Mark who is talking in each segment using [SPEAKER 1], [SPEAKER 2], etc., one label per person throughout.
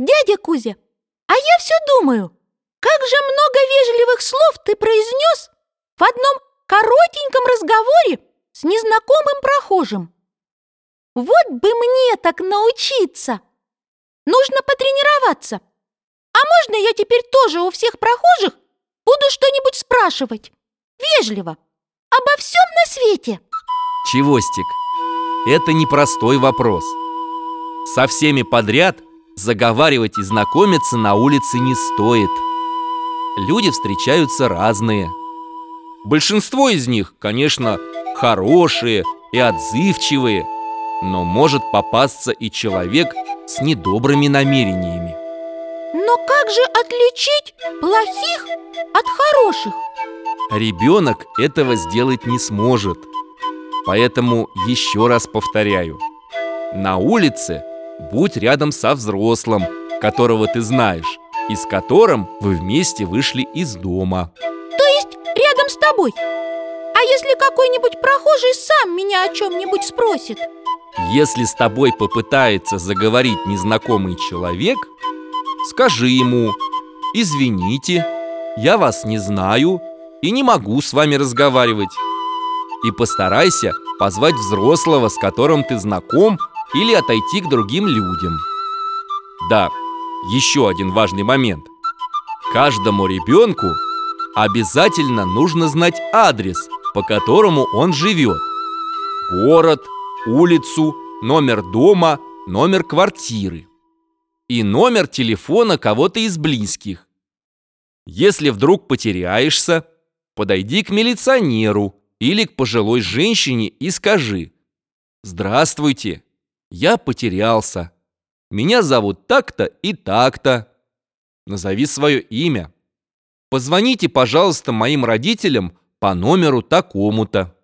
[SPEAKER 1] Дядя Кузя, а я все думаю, как же много вежливых слов ты произнес в одном коротеньком разговоре с незнакомым прохожим. Вот бы мне так научиться! Нужно потренироваться. А можно я теперь тоже у всех прохожих буду что-нибудь спрашивать? Вежливо. Обо всем на свете.
[SPEAKER 2] Чевостик, это непростой вопрос. Со всеми подряд заговаривать и знакомиться на улице не стоит. Люди встречаются разные. Большинство из них, конечно, хорошие и отзывчивые, но может попасться и человек с недобрыми намерениями.
[SPEAKER 1] Но как же отличить плохих от хороших?
[SPEAKER 2] Ребенок этого сделать не сможет. Поэтому еще раз повторяю. На улице будь рядом со взрослым, которого ты знаешь, и с которым вы вместе вышли из дома.
[SPEAKER 1] То есть рядом с тобой? А если какой-нибудь прохожий сам меня о чем-нибудь спросит?
[SPEAKER 2] Если с тобой попытается заговорить незнакомый человек, скажи ему «Извините, я вас не знаю и не могу с вами разговаривать». И постарайся позвать взрослого, с которым ты знаком, или отойти к другим людям. Да, еще один важный момент. Каждому ребенку обязательно нужно знать адрес, по которому он живет. Город, улицу, номер дома, номер квартиры и номер телефона кого-то из близких. Если вдруг потеряешься, подойди к милиционеру или к пожилой женщине и скажи «Здравствуйте, я потерялся. Меня зовут так-то и так-то. Назови свое имя. Позвоните, пожалуйста, моим родителям по номеру такому-то».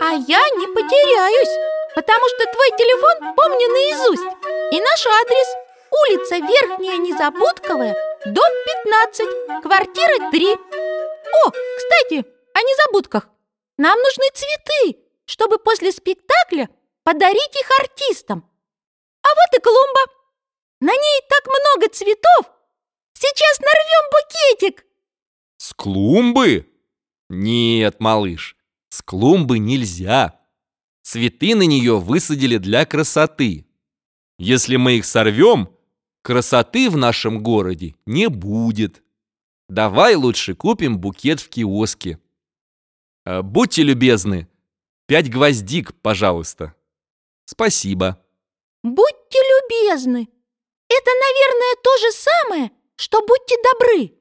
[SPEAKER 1] А я не потеряюсь, потому что твой телефон помню наизусть. И наш адрес – улица Верхняя Незабудковая, дом 15, квартира 3. О, кстати, о незабудках. Нам нужны цветы, чтобы после спектакля подарить их артистам. А вот и клумба. На ней так много цветов. Сейчас нарвем букетик.
[SPEAKER 2] С клумбы? Нет, малыш, с клумбы нельзя. Цветы на нее высадили для красоты. Если мы их сорвем, красоты в нашем городе не будет. Давай лучше купим букет в киоске. Э, будьте любезны, пять гвоздик, пожалуйста. Спасибо.
[SPEAKER 1] Будьте любезны. Это, наверное, то же самое, что будьте добры.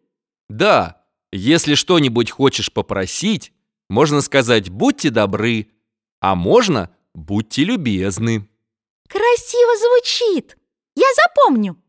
[SPEAKER 2] Да, если что-нибудь хочешь попросить, можно сказать «будьте добры», а можно «будьте любезны».
[SPEAKER 1] Красиво звучит. Я запомню.